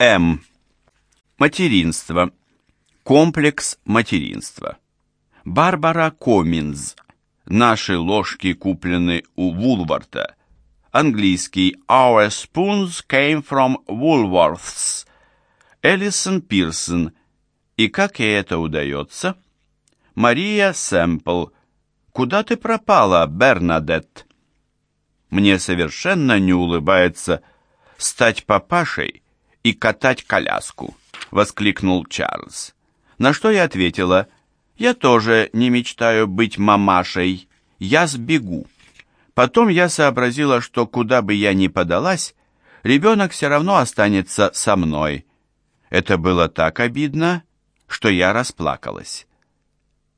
М. Материнство. Комплекс материнства. Барбара Коминз. Наши ложки куплены у Вулварта. Английский Our spoons came from Woolworths. Элисон Пирсон. И как ей это удается? Мария Сэмпл. Куда ты пропала, Бернадетт? Мне совершенно не улыбается стать папашей и катать коляску, воскликнул Чарльз. На что я ответила, я тоже не мечтаю быть мамашей, я сбегу. Потом я сообразила, что куда бы я ни подалась, ребенок все равно останется со мной. Это было так обидно, что я расплакалась.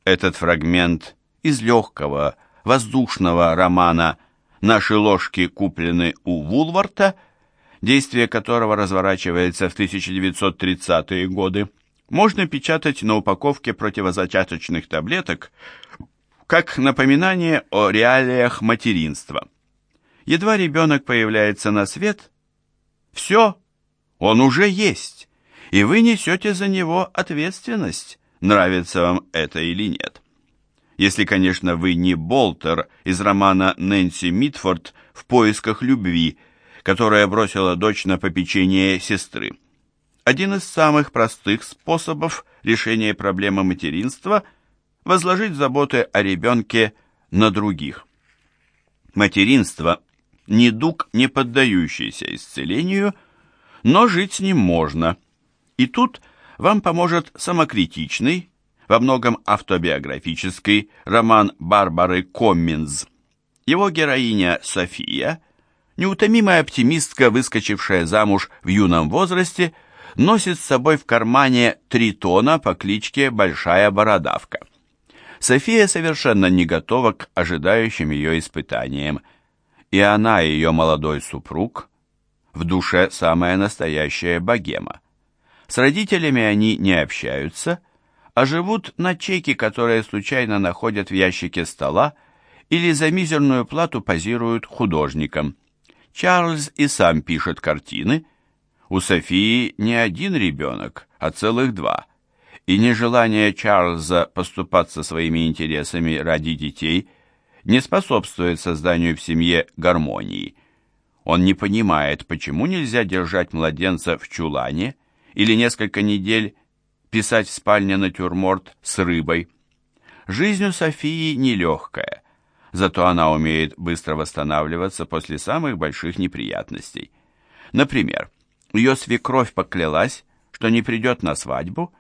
Этот фрагмент из легкого, воздушного романа «Наши ложки куплены у Вулварта», действие которого разворачивается в 1930-е годы, можно печатать на упаковке противозачаточных таблеток как напоминание о реалиях материнства. Едва ребенок появляется на свет, все, он уже есть, и вы несете за него ответственность, нравится вам это или нет. Если, конечно, вы не Болтер из романа Нэнси Митфорд «В поисках любви», которая бросила дочь на попечение сестры. Один из самых простых способов решения проблемы материнства – возложить заботы о ребенке на других. Материнство – недуг, не поддающийся исцелению, но жить с ним можно. И тут вам поможет самокритичный, во многом автобиографический роман Барбары Комминз. Его героиня София, неутомимая оптимистка, выскочившая замуж в юном возрасте, носит с собой в кармане тритона по кличке Большая Бородавка. София совершенно не готова к ожидающим ее испытаниям, и она и ее молодой супруг в душе самая настоящая богема. С родителями они не общаются, а живут на чеки, которые случайно находят в ящике стола или за мизерную плату позируют художникам. Чарльз и сам пишет картины. У Софии не один ребенок, а целых два – и нежелание Чарльза поступаться своими интересами ради детей не способствует созданию в семье гармонии. Он не понимает, почему нельзя держать младенца в чулане или несколько недель писать в спальне натюрморт с рыбой. Жизнь у Софии нелегкая, зато она умеет быстро восстанавливаться после самых больших неприятностей. Например, ее свекровь поклялась, что не придет на свадьбу,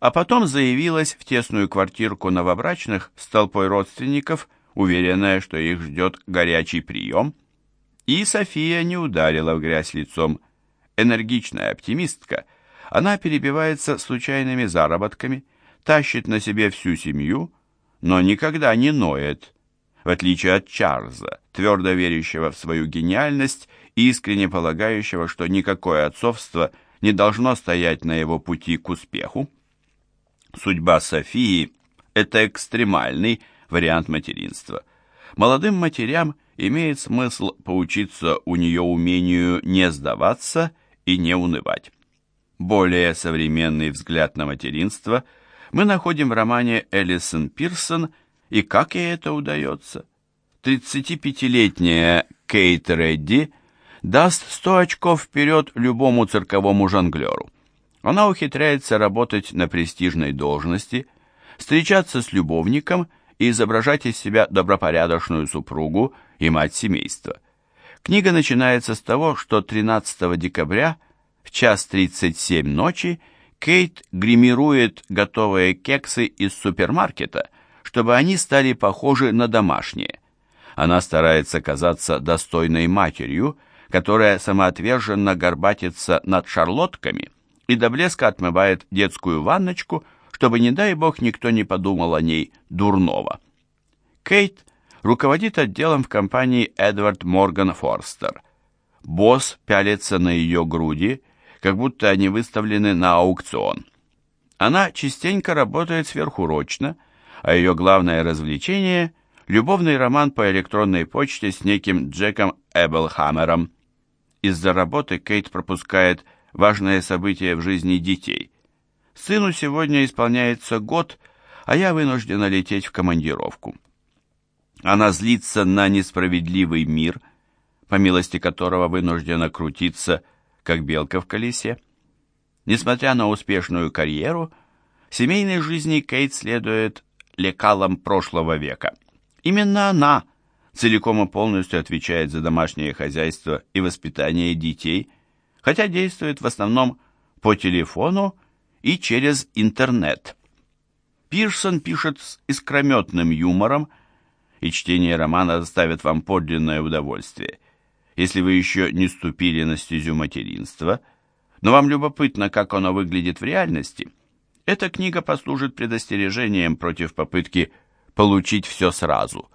а потом заявилась в тесную квартирку новобрачных с толпой родственников, уверенная, что их ждет горячий прием. И София не ударила в грязь лицом. Энергичная оптимистка, она перебивается случайными заработками, тащит на себе всю семью, но никогда не ноет, в отличие от Чарльза, твердо верящего в свою гениальность и искренне полагающего, что никакое отцовство не должно стоять на его пути к успеху. Судьба Софии – это экстремальный вариант материнства. Молодым матерям имеет смысл поучиться у нее умению не сдаваться и не унывать. Более современный взгляд на материнство мы находим в романе Элисон Пирсон «И как ей это удается?». 35-летняя Кейт Редди даст 100 очков вперед любому цирковому жонглеру. Она ухитряется работать на престижной должности, встречаться с любовником и изображать из себя добропорядочную супругу и мать семейства. Книга начинается с того, что 13 декабря в час 37 ночи Кейт гримирует готовые кексы из супермаркета, чтобы они стали похожи на домашние. Она старается казаться достойной матерью, которая самоотверженно горбатится над шарлотками – и до блеска отмывает детскую ванночку, чтобы, не дай бог, никто не подумал о ней дурного. Кейт руководит отделом в компании Эдвард Морган Форстер. Босс пялится на ее груди, как будто они выставлены на аукцион. Она частенько работает сверхурочно, а ее главное развлечение – любовный роман по электронной почте с неким Джеком Эбелхаммером. Из-за работы Кейт пропускает важное событие в жизни детей. Сыну сегодня исполняется год, а я вынуждена лететь в командировку. Она злится на несправедливый мир, по милости которого вынуждена крутиться, как белка в колесе. Несмотря на успешную карьеру, в семейной жизни Кейт следует лекалам прошлого века. Именно она целиком и полностью отвечает за домашнее хозяйство и воспитание детей, хотя действует в основном по телефону и через интернет. Пирсон пишет с искрометным юмором, и чтение романа доставит вам подлинное удовольствие. Если вы еще не ступили на стезю материнства, но вам любопытно, как оно выглядит в реальности, эта книга послужит предостережением против попытки получить все сразу.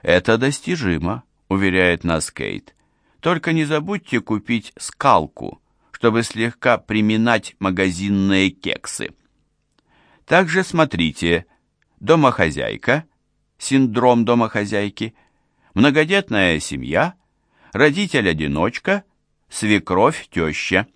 Это достижимо, уверяет нас Кейт. Только не забудьте купить скалку, чтобы слегка приминать магазинные кексы. Также смотрите «Домохозяйка», «Синдром домохозяйки», «Многодетная семья», «Родитель-одиночка», «Свекровь-теща».